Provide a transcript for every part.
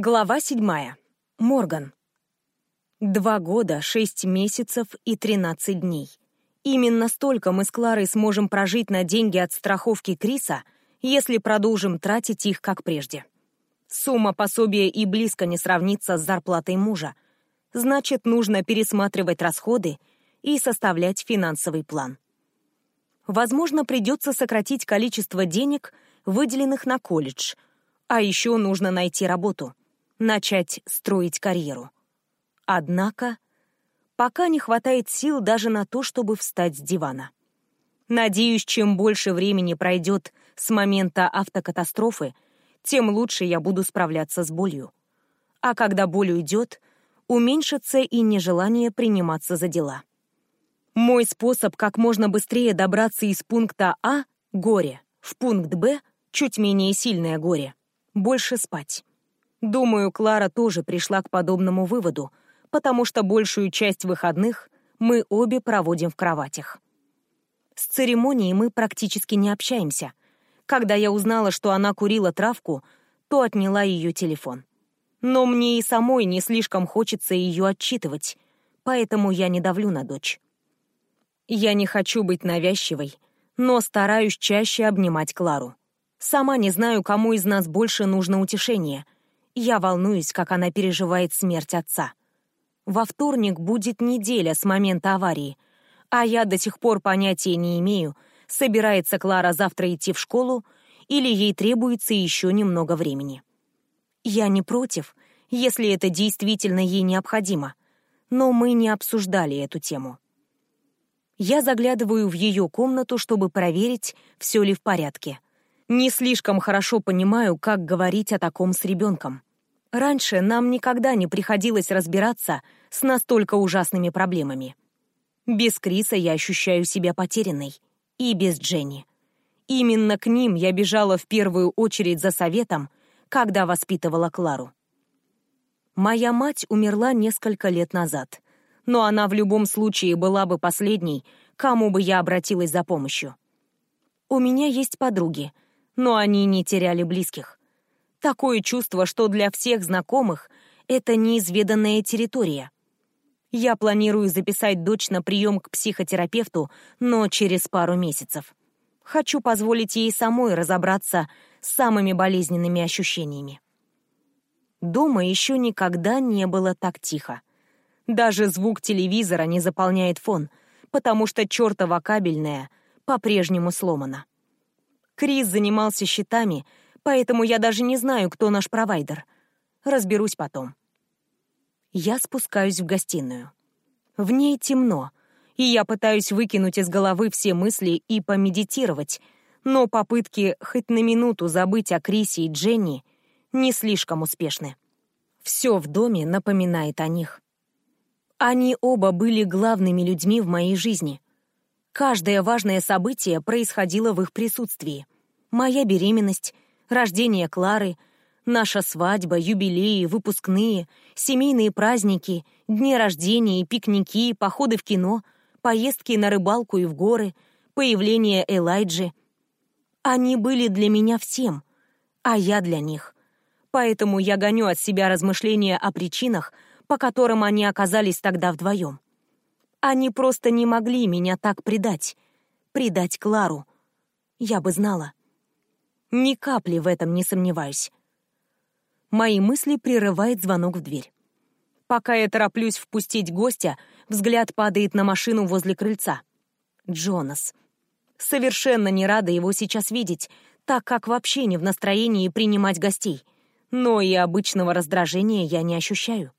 Глава седьмая. Морган. Два года, шесть месяцев и тринадцать дней. Именно столько мы с Кларой сможем прожить на деньги от страховки Криса, если продолжим тратить их как прежде. Сумма пособия и близко не сравнится с зарплатой мужа. Значит, нужно пересматривать расходы и составлять финансовый план. Возможно, придется сократить количество денег, выделенных на колледж, а еще нужно найти работу — начать строить карьеру. Однако, пока не хватает сил даже на то, чтобы встать с дивана. Надеюсь, чем больше времени пройдет с момента автокатастрофы, тем лучше я буду справляться с болью. А когда боль уйдет, уменьшится и нежелание приниматься за дела. Мой способ как можно быстрее добраться из пункта А — горе, в пункт Б — чуть менее сильное горе, больше спать. Думаю, Клара тоже пришла к подобному выводу, потому что большую часть выходных мы обе проводим в кроватях. С церемонией мы практически не общаемся. Когда я узнала, что она курила травку, то отняла ее телефон. Но мне и самой не слишком хочется ее отчитывать, поэтому я не давлю на дочь. Я не хочу быть навязчивой, но стараюсь чаще обнимать Клару. Сама не знаю, кому из нас больше нужно утешение — я волнуюсь, как она переживает смерть отца. Во вторник будет неделя с момента аварии, а я до сих пор понятия не имею, собирается Клара завтра идти в школу или ей требуется еще немного времени. Я не против, если это действительно ей необходимо, но мы не обсуждали эту тему. Я заглядываю в ее комнату, чтобы проверить, все ли в порядке. Не слишком хорошо понимаю, как говорить о таком с ребенком. Раньше нам никогда не приходилось разбираться с настолько ужасными проблемами. Без Криса я ощущаю себя потерянной. И без Дженни. Именно к ним я бежала в первую очередь за советом, когда воспитывала Клару. Моя мать умерла несколько лет назад, но она в любом случае была бы последней, кому бы я обратилась за помощью. У меня есть подруги, но они не теряли близких. Такое чувство, что для всех знакомых это неизведанная территория. Я планирую записать дочь на прием к психотерапевту, но через пару месяцев. Хочу позволить ей самой разобраться с самыми болезненными ощущениями. Дома еще никогда не было так тихо. Даже звук телевизора не заполняет фон, потому что чертова кабельная по-прежнему сломана. Крис занимался счетами, поэтому я даже не знаю, кто наш провайдер. Разберусь потом. Я спускаюсь в гостиную. В ней темно, и я пытаюсь выкинуть из головы все мысли и помедитировать, но попытки хоть на минуту забыть о Крисе и Дженни не слишком успешны. Все в доме напоминает о них. Они оба были главными людьми в моей жизни. Каждое важное событие происходило в их присутствии. Моя беременность — рождение Клары, наша свадьба, юбилеи, выпускные, семейные праздники, дни рождения, пикники, походы в кино, поездки на рыбалку и в горы, появление Элайджи. Они были для меня всем, а я для них. Поэтому я гоню от себя размышления о причинах, по которым они оказались тогда вдвоем. Они просто не могли меня так предать. Предать Клару. Я бы знала. Ни капли в этом не сомневаюсь. Мои мысли прерывает звонок в дверь. Пока я тороплюсь впустить гостя, взгляд падает на машину возле крыльца. Джонас. Совершенно не рада его сейчас видеть, так как вообще не в настроении принимать гостей. Но и обычного раздражения я не ощущаю.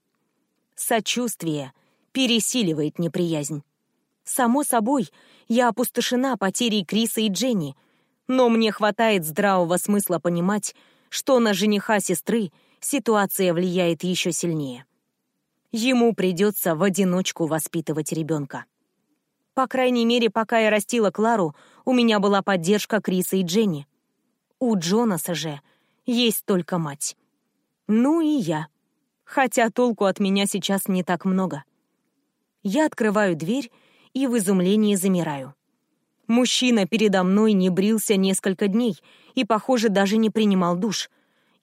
Сочувствие пересиливает неприязнь. Само собой, я опустошена потерей Криса и Дженни — но мне хватает здравого смысла понимать, что на жениха сестры ситуация влияет еще сильнее. Ему придется в одиночку воспитывать ребенка. По крайней мере, пока я растила Клару, у меня была поддержка Криса и Дженни. У Джонаса же есть только мать. Ну и я. Хотя толку от меня сейчас не так много. Я открываю дверь и в изумлении замираю. Мужчина передо мной не брился несколько дней и, похоже, даже не принимал душ.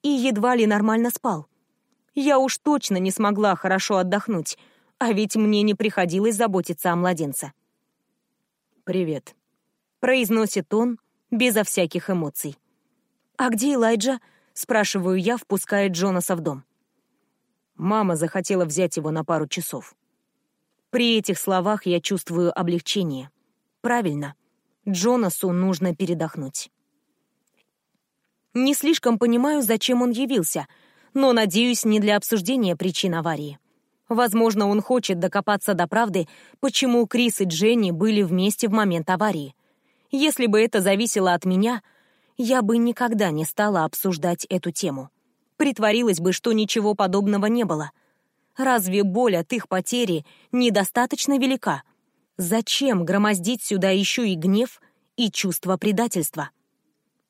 И едва ли нормально спал. Я уж точно не смогла хорошо отдохнуть, а ведь мне не приходилось заботиться о младенце. «Привет», — произносит он безо всяких эмоций. «А где Элайджа?» — спрашиваю я, впуская Джонаса в дом. Мама захотела взять его на пару часов. При этих словах я чувствую облегчение. Правильно, Джонасу нужно передохнуть. Не слишком понимаю, зачем он явился, но, надеюсь, не для обсуждения причин аварии. Возможно, он хочет докопаться до правды, почему Крис и Дженни были вместе в момент аварии. Если бы это зависело от меня, я бы никогда не стала обсуждать эту тему. Притворилась бы, что ничего подобного не было. Разве боль от их потери недостаточно велика? Зачем громоздить сюда еще и гнев и чувство предательства?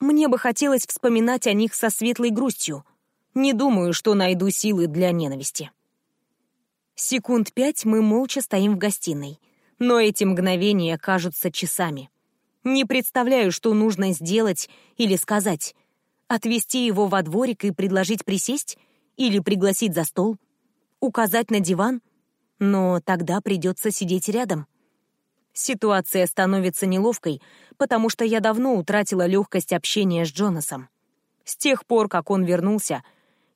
Мне бы хотелось вспоминать о них со светлой грустью. Не думаю, что найду силы для ненависти. Секунд пять мы молча стоим в гостиной, но эти мгновения кажутся часами. Не представляю, что нужно сделать или сказать. Отвести его во дворик и предложить присесть? Или пригласить за стол? Указать на диван? Но тогда придется сидеть рядом. Ситуация становится неловкой, потому что я давно утратила легкость общения с Джонасом. С тех пор, как он вернулся,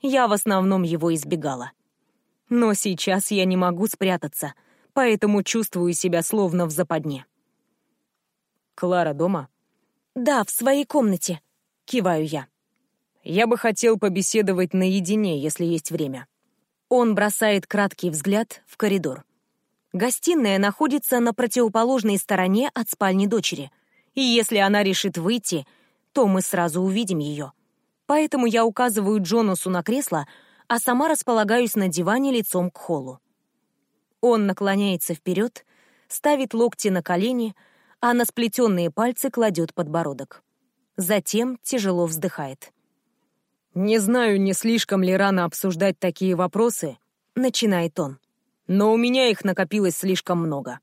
я в основном его избегала. Но сейчас я не могу спрятаться, поэтому чувствую себя словно в западне. «Клара дома?» «Да, в своей комнате», — киваю я. «Я бы хотел побеседовать наедине, если есть время». Он бросает краткий взгляд в коридор. Гостиная находится на противоположной стороне от спальни дочери, и если она решит выйти, то мы сразу увидим ее. Поэтому я указываю Джонасу на кресло, а сама располагаюсь на диване лицом к холлу. Он наклоняется вперед, ставит локти на колени, а на сплетенные пальцы кладет подбородок. Затем тяжело вздыхает. «Не знаю, не слишком ли рано обсуждать такие вопросы», — начинает он но у меня их накопилось слишком много.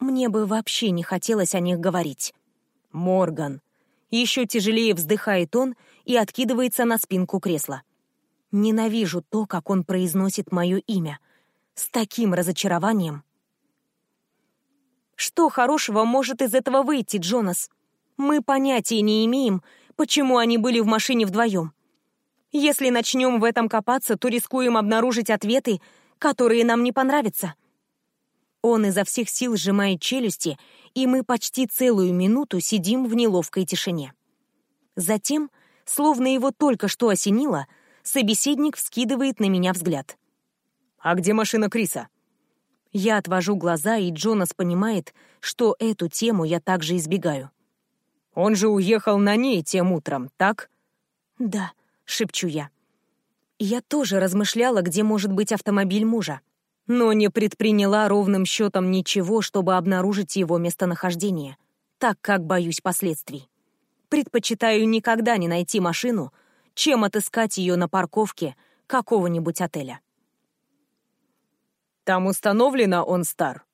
Мне бы вообще не хотелось о них говорить. Морган. Еще тяжелее вздыхает он и откидывается на спинку кресла. Ненавижу то, как он произносит мое имя. С таким разочарованием. Что хорошего может из этого выйти, Джонас? Мы понятия не имеем, почему они были в машине вдвоем. Если начнем в этом копаться, то рискуем обнаружить ответы, которые нам не понравятся. Он изо всех сил сжимает челюсти, и мы почти целую минуту сидим в неловкой тишине. Затем, словно его только что осенило, собеседник вскидывает на меня взгляд. «А где машина Криса?» Я отвожу глаза, и Джонас понимает, что эту тему я также избегаю. «Он же уехал на ней тем утром, так?» «Да», — шепчу я. Я тоже размышляла, где может быть автомобиль мужа, но не предприняла ровным счетом ничего, чтобы обнаружить его местонахождение, так как боюсь последствий. Предпочитаю никогда не найти машину, чем отыскать ее на парковке какого-нибудь отеля. «Там установлено он стар?»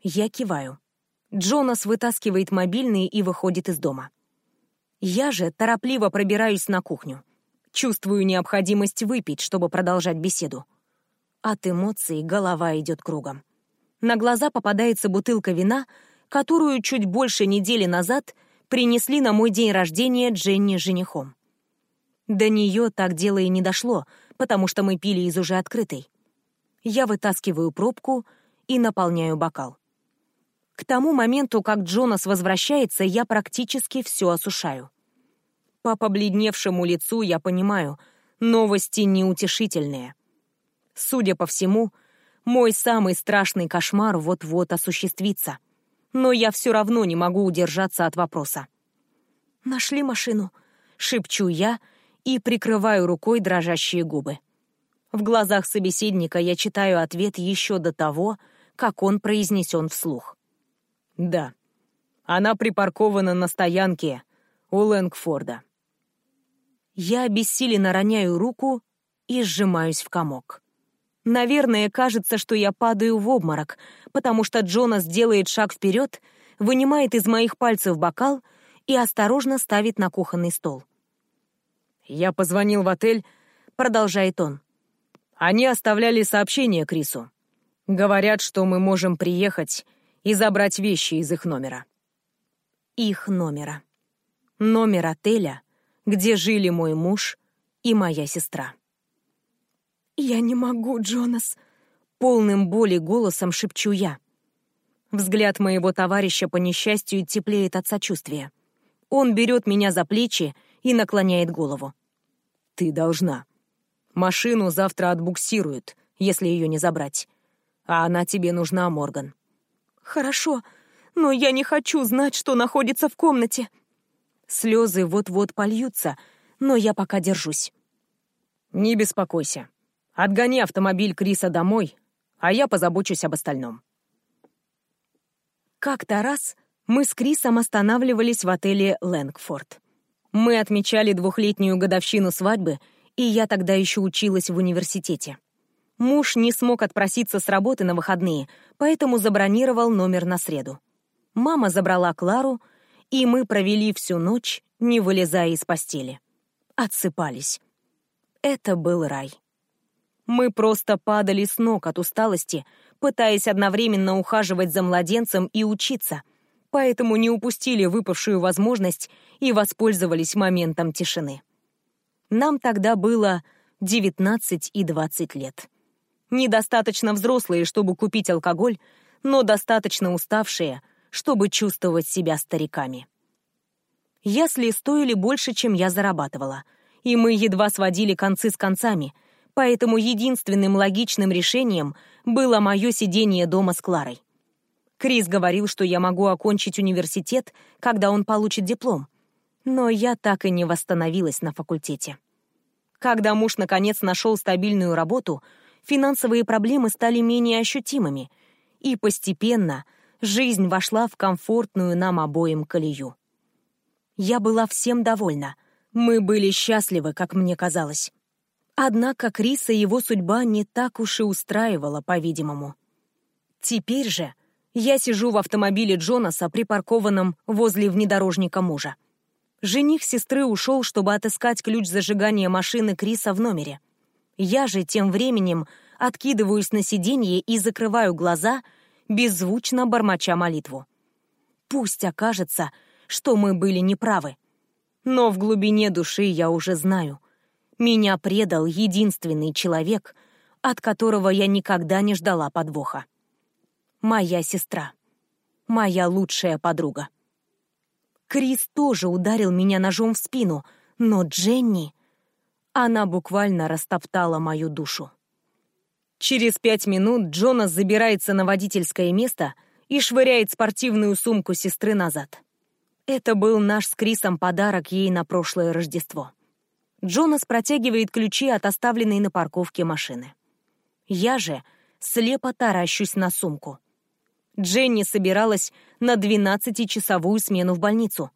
Я киваю. Джонас вытаскивает мобильный и выходит из дома. Я же торопливо пробираюсь на кухню. Чувствую необходимость выпить, чтобы продолжать беседу. От эмоций голова идет кругом. На глаза попадается бутылка вина, которую чуть больше недели назад принесли на мой день рождения Дженни женихом. До нее так дело и не дошло, потому что мы пили из уже открытой. Я вытаскиваю пробку и наполняю бокал. К тому моменту, как Джонас возвращается, я практически все осушаю. По побледневшему лицу я понимаю, новости неутешительные. Судя по всему, мой самый страшный кошмар вот-вот осуществится. Но я все равно не могу удержаться от вопроса. «Нашли машину?» — шепчу я и прикрываю рукой дрожащие губы. В глазах собеседника я читаю ответ еще до того, как он произнесен вслух. «Да. Она припаркована на стоянке у Лэнгфорда». Я обессиленно роняю руку и сжимаюсь в комок. Наверное, кажется, что я падаю в обморок, потому что Джонас делает шаг вперед, вынимает из моих пальцев бокал и осторожно ставит на кухонный стол. «Я позвонил в отель, продолжает он. Они оставляли сообщение Крису. Говорят, что мы можем приехать и забрать вещи из их номера. Их номера. Номер отеля, где жили мой муж и моя сестра. «Я не могу, Джонас», — полным боли голосом шепчу я. Взгляд моего товарища по несчастью теплеет от сочувствия. Он берет меня за плечи и наклоняет голову. «Ты должна. Машину завтра отбуксируют, если ее не забрать. А она тебе нужна, Морган». «Хорошо, но я не хочу знать, что находится в комнате». Слезы вот-вот польются, но я пока держусь. «Не беспокойся. Отгони автомобиль Криса домой, а я позабочусь об остальном». Как-то раз мы с Крисом останавливались в отеле «Лэнгфорд». Мы отмечали двухлетнюю годовщину свадьбы, и я тогда еще училась в университете. Муж не смог отпроситься с работы на выходные, поэтому забронировал номер на среду. Мама забрала Клару, и мы провели всю ночь, не вылезая из постели. Отсыпались. Это был рай. Мы просто падали с ног от усталости, пытаясь одновременно ухаживать за младенцем и учиться, поэтому не упустили выпавшую возможность и воспользовались моментом тишины. Нам тогда было 19 и 20 лет недостаточно взрослые, чтобы купить алкоголь, но достаточно уставшие, чтобы чувствовать себя стариками. Ясли стоили больше, чем я зарабатывала, и мы едва сводили концы с концами, поэтому единственным логичным решением было мое сидение дома с Кларой. Крис говорил, что я могу окончить университет, когда он получит диплом, но я так и не восстановилась на факультете. Когда муж наконец нашел стабильную работу — финансовые проблемы стали менее ощутимыми, и постепенно жизнь вошла в комфортную нам обоим колею. Я была всем довольна. Мы были счастливы, как мне казалось. Однако Криса его судьба не так уж и устраивала, по-видимому. Теперь же я сижу в автомобиле Джонаса, припаркованном возле внедорожника мужа. Жених сестры ушел, чтобы отыскать ключ зажигания машины Криса в номере. Я же тем временем откидываюсь на сиденье и закрываю глаза, беззвучно бормоча молитву. Пусть окажется, что мы были неправы. Но в глубине души я уже знаю. Меня предал единственный человек, от которого я никогда не ждала подвоха. Моя сестра. Моя лучшая подруга. Крис тоже ударил меня ножом в спину, но Дженни... Она буквально растоптала мою душу. Через пять минут Джонас забирается на водительское место и швыряет спортивную сумку сестры назад. Это был наш с Крисом подарок ей на прошлое Рождество. Джонас протягивает ключи от оставленной на парковке машины. Я же слепо таращусь на сумку. Дженни собиралась на 12-часовую смену в больницу.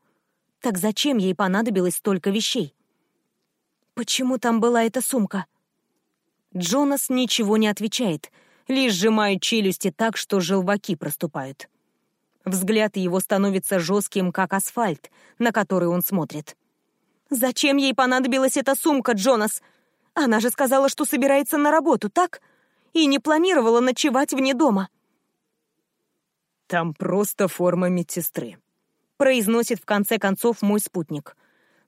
Так зачем ей понадобилось столько вещей? Почему там была эта сумка? Джонас ничего не отвечает, лишь сжимает челюсти так, что желваки проступают. Взгляд его становится жестким, как асфальт, на который он смотрит. «Зачем ей понадобилась эта сумка, Джонас? Она же сказала, что собирается на работу, так? И не планировала ночевать вне дома». «Там просто форма медсестры», — произносит в конце концов мой спутник.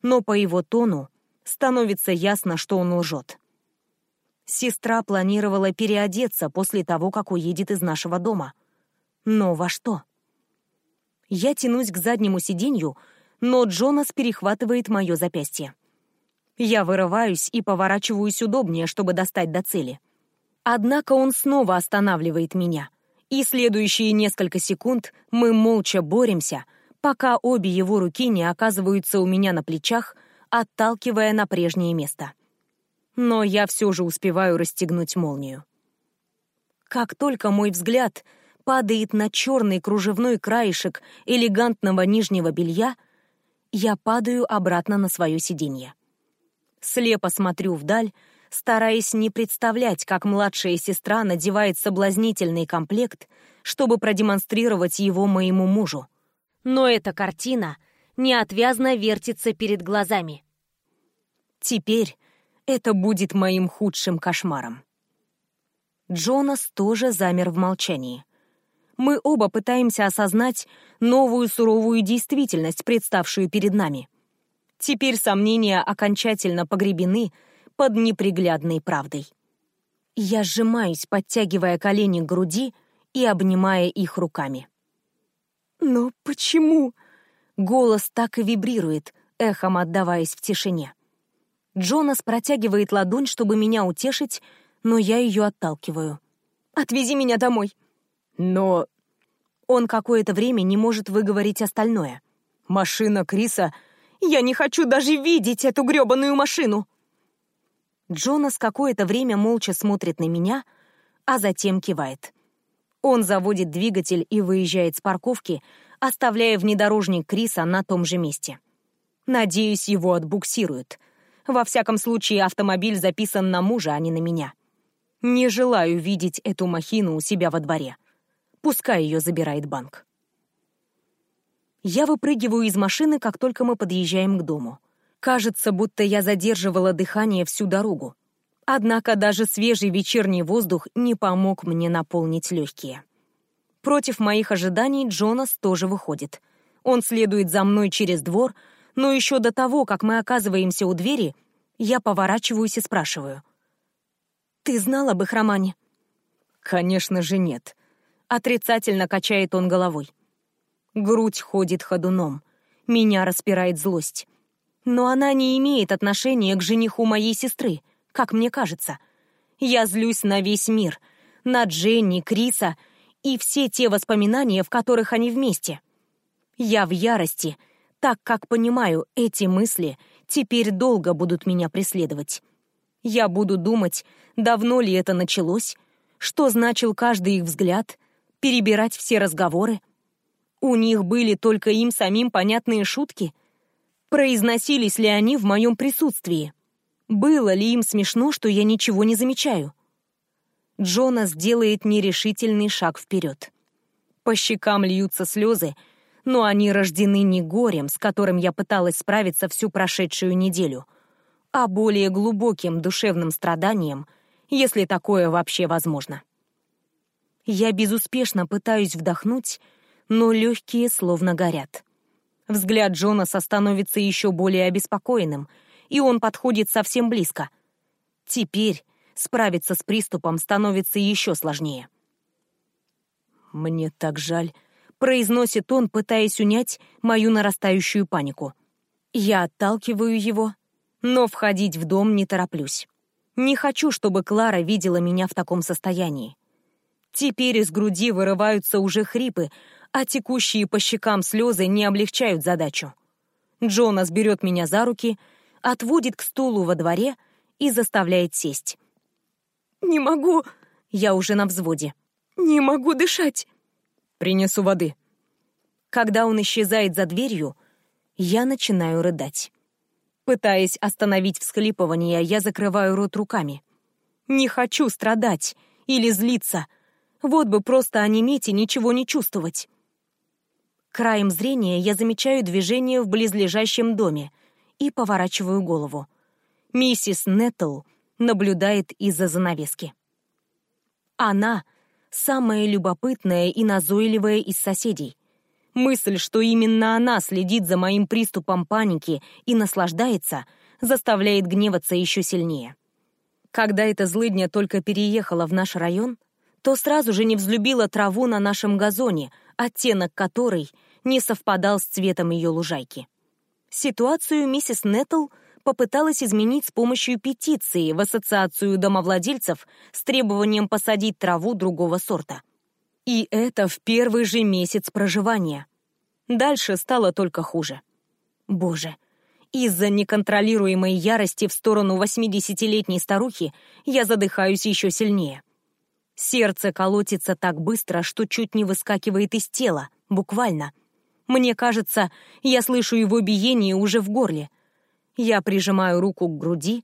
Но по его тону становится ясно, что он лжет. Сестра планировала переодеться после того, как уедет из нашего дома. Но во что? Я тянусь к заднему сиденью, но Джонас перехватывает мое запястье. Я вырываюсь и поворачиваюсь удобнее, чтобы достать до цели. Однако он снова останавливает меня, и следующие несколько секунд мы молча боремся, пока обе его руки не оказываются у меня на плечах, отталкивая на прежнее место но я все же успеваю расстегнуть молнию. Как только мой взгляд падает на черный кружевной краешек элегантного нижнего белья, я падаю обратно на свое сиденье. Слепо смотрю вдаль, стараясь не представлять, как младшая сестра надевает соблазнительный комплект, чтобы продемонстрировать его моему мужу. Но эта картина неотвязно вертится перед глазами. Теперь, это будет моим худшим кошмаром. Джонас тоже замер в молчании. Мы оба пытаемся осознать новую суровую действительность, представшую перед нами. Теперь сомнения окончательно погребены под неприглядной правдой. Я сжимаюсь, подтягивая колени к груди и обнимая их руками. «Но почему?» Голос так и вибрирует, эхом отдаваясь в тишине. Джонас протягивает ладонь, чтобы меня утешить, но я ее отталкиваю. «Отвези меня домой!» «Но...» Он какое-то время не может выговорить остальное. «Машина Криса...» «Я не хочу даже видеть эту грёбаную машину!» Джонас какое-то время молча смотрит на меня, а затем кивает. Он заводит двигатель и выезжает с парковки, оставляя внедорожник Криса на том же месте. Надеюсь, его отбуксируют. Во всяком случае, автомобиль записан на мужа, а не на меня. Не желаю видеть эту махину у себя во дворе. Пускай ее забирает банк. Я выпрыгиваю из машины, как только мы подъезжаем к дому. Кажется, будто я задерживала дыхание всю дорогу. Однако даже свежий вечерний воздух не помог мне наполнить легкие. Против моих ожиданий Джонас тоже выходит. Он следует за мной через двор, но еще до того, как мы оказываемся у двери, я поворачиваюсь и спрашиваю. «Ты знал об их романе?» «Конечно же нет», — отрицательно качает он головой. Грудь ходит ходуном. Меня распирает злость. Но она не имеет отношения к жениху моей сестры, как мне кажется. Я злюсь на весь мир, на Дженни, Криса и все те воспоминания, в которых они вместе. Я в ярости, так как понимаю, эти мысли теперь долго будут меня преследовать. Я буду думать, давно ли это началось, что значил каждый их взгляд, перебирать все разговоры. У них были только им самим понятные шутки — Произносились ли они в моем присутствии? Было ли им смешно, что я ничего не замечаю? Джонас делает нерешительный шаг вперед. По щекам льются слезы, но они рождены не горем, с которым я пыталась справиться всю прошедшую неделю, а более глубоким душевным страданием, если такое вообще возможно. Я безуспешно пытаюсь вдохнуть, но легкие словно горят. Взгляд Джонаса становится еще более обеспокоенным, и он подходит совсем близко. Теперь справиться с приступом становится еще сложнее. «Мне так жаль», — произносит он, пытаясь унять мою нарастающую панику. Я отталкиваю его, но входить в дом не тороплюсь. Не хочу, чтобы Клара видела меня в таком состоянии. Теперь из груди вырываются уже хрипы, а текущие по щекам слезы не облегчают задачу. Джонас берет меня за руки, отводит к стулу во дворе и заставляет сесть. «Не могу!» Я уже на взводе. «Не могу дышать!» «Принесу воды». Когда он исчезает за дверью, я начинаю рыдать. Пытаясь остановить всхлипывание, я закрываю рот руками. Не хочу страдать или злиться. Вот бы просто онеметь и ничего не чувствовать. Краем зрения я замечаю движение в близлежащем доме и поворачиваю голову. Миссис Неттл наблюдает из-за занавески. Она — самая любопытная и назойливая из соседей. Мысль, что именно она следит за моим приступом паники и наслаждается, заставляет гневаться еще сильнее. Когда эта злыдня только переехала в наш район, то сразу же не взлюбила траву на нашем газоне, оттенок которой не совпадал с цветом ее лужайки. Ситуацию миссис Неттл попыталась изменить с помощью петиции в Ассоциацию домовладельцев с требованием посадить траву другого сорта. И это в первый же месяц проживания. Дальше стало только хуже. Боже, из-за неконтролируемой ярости в сторону 80-летней старухи я задыхаюсь еще сильнее. Сердце колотится так быстро, что чуть не выскакивает из тела, буквально. Мне кажется, я слышу его биение уже в горле. Я прижимаю руку к груди,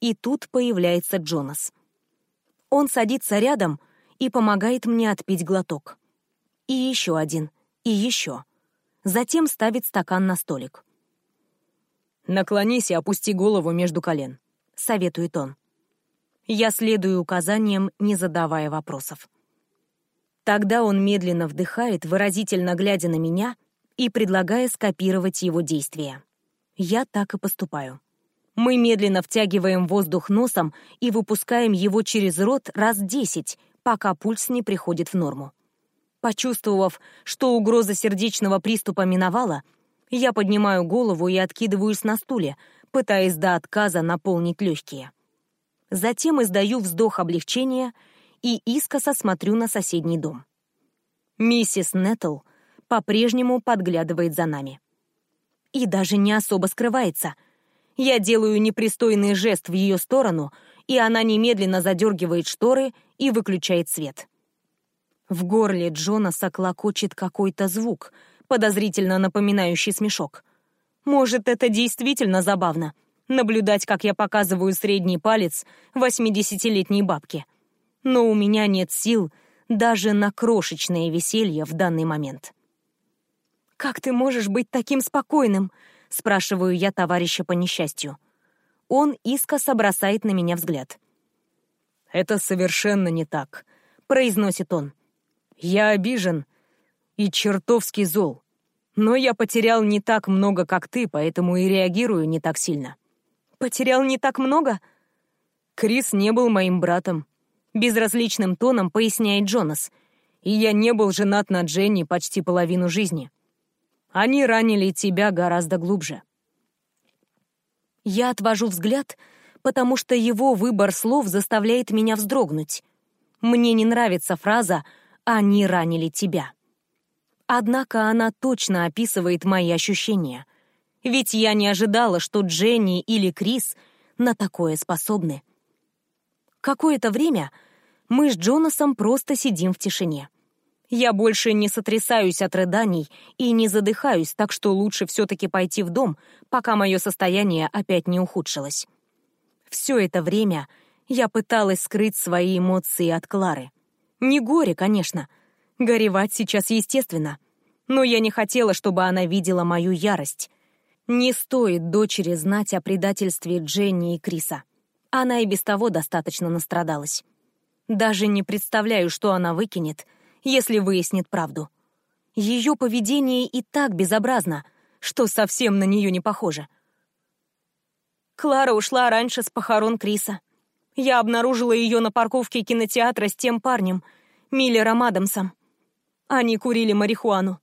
и тут появляется Джонас. Он садится рядом и помогает мне отпить глоток. И еще один, и еще. Затем ставит стакан на столик. «Наклонись и опусти голову между колен. советует он. Я следую указаниям, не задавая вопросов. Тогда он медленно вдыхает, выразительно глядя на меня и предлагая скопировать его действия. Я так и поступаю. Мы медленно втягиваем воздух носом и выпускаем его через рот раз десять, пока пульс не приходит в норму. Почувствовав, что угроза сердечного приступа миновала, я поднимаю голову и откидываюсь на стуле, пытаясь до отказа наполнить легкие. Затем издаю вздох облегчения и искоса смотрю на соседний дом. Миссис Неттл по-прежнему подглядывает за нами. И даже не особо скрывается. Я делаю непристойный жест в ее сторону, и она немедленно задергивает шторы и выключает свет. В горле Джонаса клокочет какой-то звук, подозрительно напоминающий смешок. Может, это действительно забавно — наблюдать, как я показываю средний палец восьмидесятилетней бабке. Но у меня нет сил даже на крошечное веселье в данный момент. «Как ты можешь быть таким спокойным?» — спрашиваю я товарища по несчастью. Он искоса бросает на меня взгляд. «Это совершенно не так», — произносит он. Я обижен и чертовски зол. Но я потерял не так много, как ты, поэтому и реагирую не так сильно. Потерял не так много? Крис не был моим братом. Безразличным тоном поясняет Джонас. И я не был женат на Дженни почти половину жизни. Они ранили тебя гораздо глубже. Я отвожу взгляд, потому что его выбор слов заставляет меня вздрогнуть. Мне не нравится фраза они ранили тебя. Однако она точно описывает мои ощущения. Ведь я не ожидала, что Дженни или Крис на такое способны. Какое-то время мы с Джонасом просто сидим в тишине. Я больше не сотрясаюсь от рыданий и не задыхаюсь, так что лучше все-таки пойти в дом, пока мое состояние опять не ухудшилось. Все это время я пыталась скрыть свои эмоции от Клары. Не горе, конечно. Горевать сейчас естественно. Но я не хотела, чтобы она видела мою ярость. Не стоит дочери знать о предательстве Дженни и Криса. Она и без того достаточно настрадалась. Даже не представляю, что она выкинет, если выяснит правду. Ее поведение и так безобразно, что совсем на нее не похоже. Клара ушла раньше с похорон Криса. Я обнаружила ее на парковке кинотеатра с тем парнем, Миллером Адамсом. Они курили марихуану.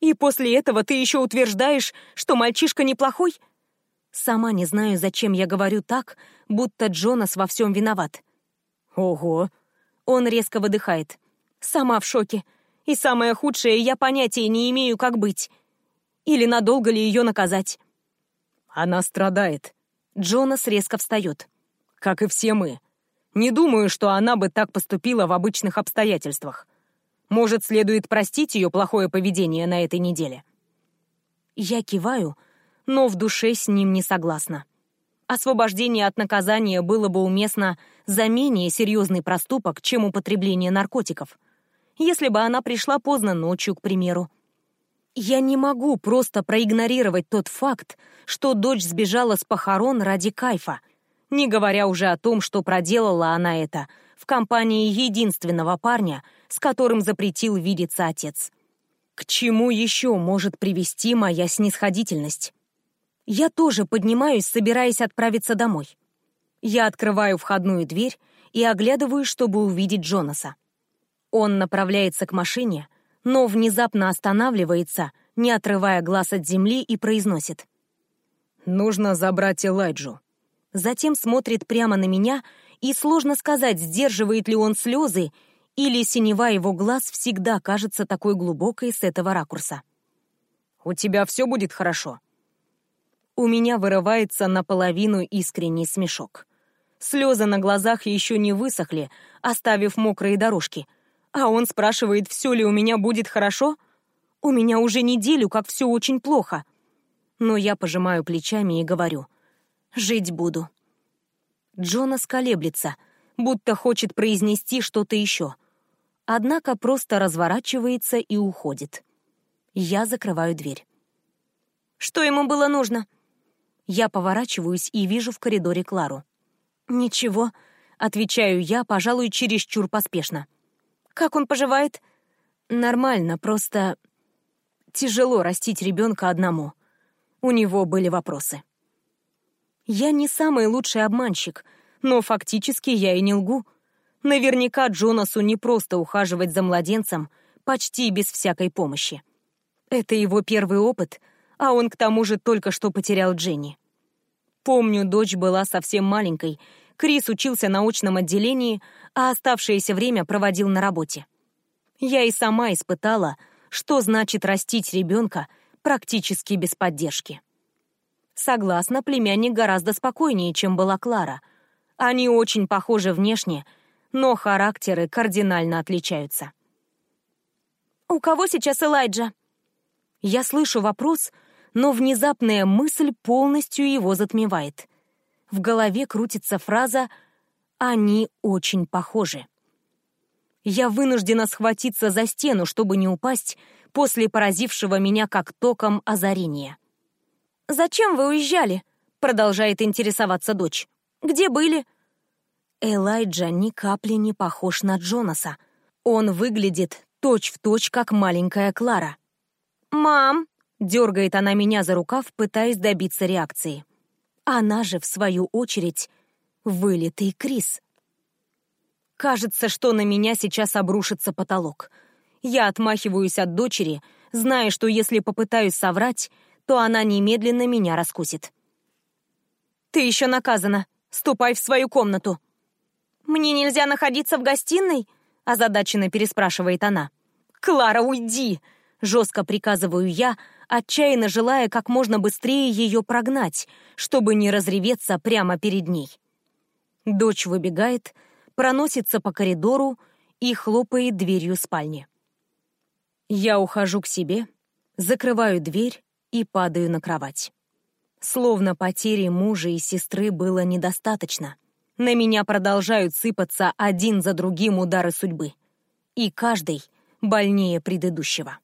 И после этого ты еще утверждаешь, что мальчишка неплохой? Сама не знаю, зачем я говорю так, будто Джонас во всем виноват. Ого. Он резко выдыхает. Сама в шоке. И самое худшее, я понятия не имею, как быть. Или надолго ли ее наказать. Она страдает. Джонас резко встает как и все мы. Не думаю, что она бы так поступила в обычных обстоятельствах. Может, следует простить ее плохое поведение на этой неделе? Я киваю, но в душе с ним не согласна. Освобождение от наказания было бы уместно за менее серьезный проступок, чем употребление наркотиков. Если бы она пришла поздно ночью, к примеру. Я не могу просто проигнорировать тот факт, что дочь сбежала с похорон ради кайфа — не говоря уже о том, что проделала она это в компании единственного парня, с которым запретил видеться отец. К чему еще может привести моя снисходительность? Я тоже поднимаюсь, собираясь отправиться домой. Я открываю входную дверь и оглядываю, чтобы увидеть Джонаса. Он направляется к машине, но внезапно останавливается, не отрывая глаз от земли, и произносит. «Нужно забрать Элайджу» затем смотрит прямо на меня, и сложно сказать, сдерживает ли он слезы, или синева его глаз всегда кажется такой глубокой с этого ракурса. «У тебя все будет хорошо?» У меня вырывается наполовину искренний смешок. Слезы на глазах еще не высохли, оставив мокрые дорожки. А он спрашивает, все ли у меня будет хорошо? У меня уже неделю, как все очень плохо. Но я пожимаю плечами и говорю — Жить буду. Джонас колеблется, будто хочет произнести что-то еще. Однако просто разворачивается и уходит. Я закрываю дверь. Что ему было нужно? Я поворачиваюсь и вижу в коридоре Клару. «Ничего», — отвечаю я, пожалуй, чересчур поспешно. «Как он поживает?» «Нормально, просто тяжело растить ребенка одному. У него были вопросы». Я не самый лучший обманщик, но фактически я и не лгу. Наверняка Джонасу не просто ухаживать за младенцем почти без всякой помощи. Это его первый опыт, а он к тому же только что потерял Дженни. Помню, дочь была совсем маленькой, Крис учился на очном отделении, а оставшееся время проводил на работе. Я и сама испытала, что значит растить ребенка практически без поддержки. Согласна, племянник гораздо спокойнее, чем была Клара. Они очень похожи внешне, но характеры кардинально отличаются. «У кого сейчас Элайджа?» Я слышу вопрос, но внезапная мысль полностью его затмевает. В голове крутится фраза «они очень похожи». Я вынуждена схватиться за стену, чтобы не упасть после поразившего меня как током озарения. «Зачем вы уезжали?» — продолжает интересоваться дочь. «Где были?» Элайджа ни капли не похож на Джонаса. Он выглядит точь-в-точь, точь, как маленькая Клара. «Мам!» — дергает она меня за рукав, пытаясь добиться реакции. Она же, в свою очередь, вылитый Крис. Кажется, что на меня сейчас обрушится потолок. Я отмахиваюсь от дочери, зная, что если попытаюсь соврать, то она немедленно меня раскусит. «Ты еще наказана. Ступай в свою комнату». «Мне нельзя находиться в гостиной?» — озадаченно переспрашивает она. «Клара, уйди!» Жестко приказываю я, отчаянно желая как можно быстрее ее прогнать, чтобы не разреветься прямо перед ней. Дочь выбегает, проносится по коридору и хлопает дверью спальни. Я ухожу к себе, закрываю дверь и падаю на кровать. Словно потери мужа и сестры было недостаточно. На меня продолжают сыпаться один за другим удары судьбы. И каждый больнее предыдущего.